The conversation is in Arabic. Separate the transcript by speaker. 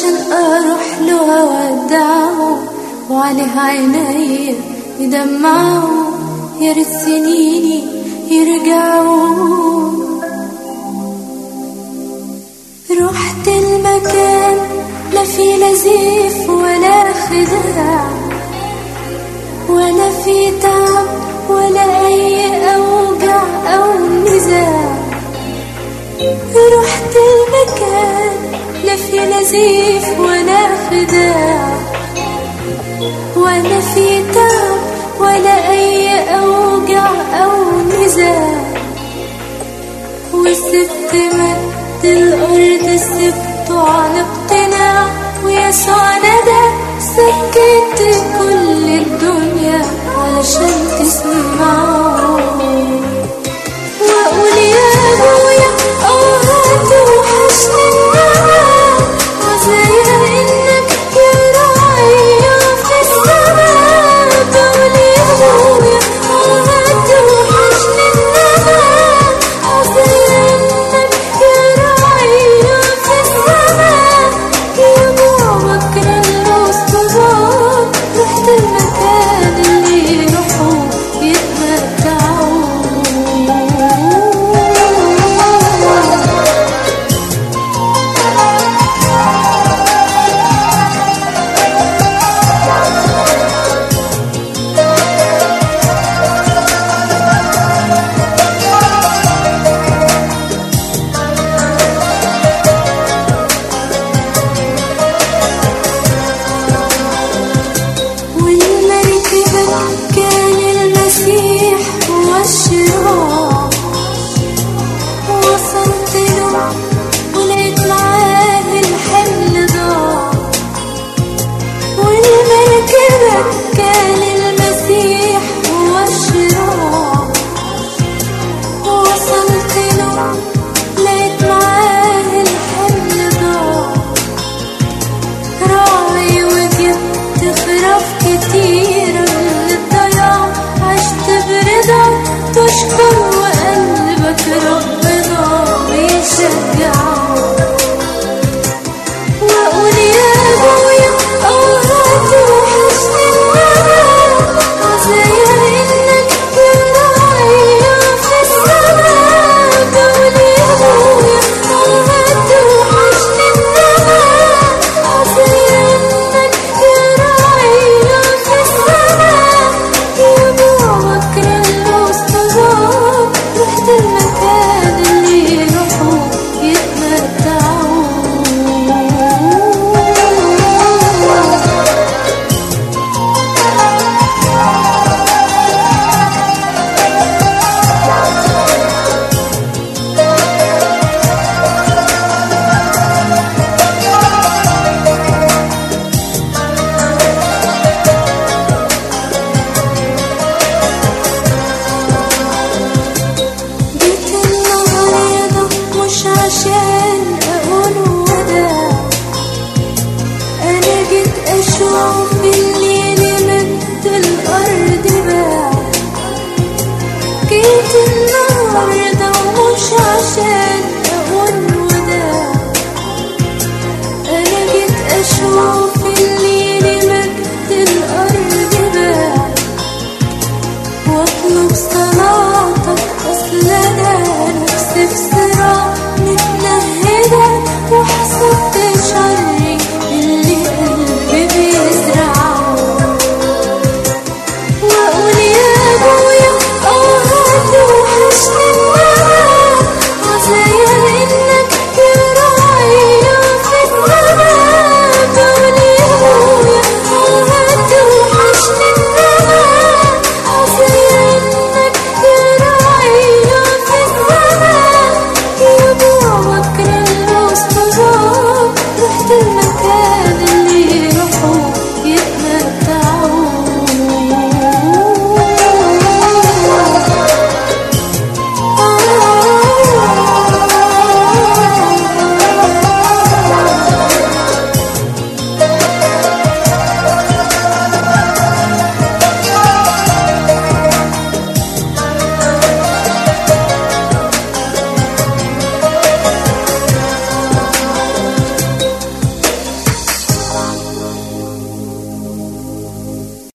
Speaker 1: عشان أروح له أودعه وعليه عينيا يدمعوا يرد سنيني يرجعوا رحت المكان لا في لزيف ولا خداع ولا في تعب ولا أي أوجع أو نزاع رحت المكان سيف ولا خداع ولا في تعب ولا أي أوجع أو نزاع. والست مد الأرض السبت على اقتناع. ويسوع ندى سكت كل الدنيا علشان تسمعه 日的梦想。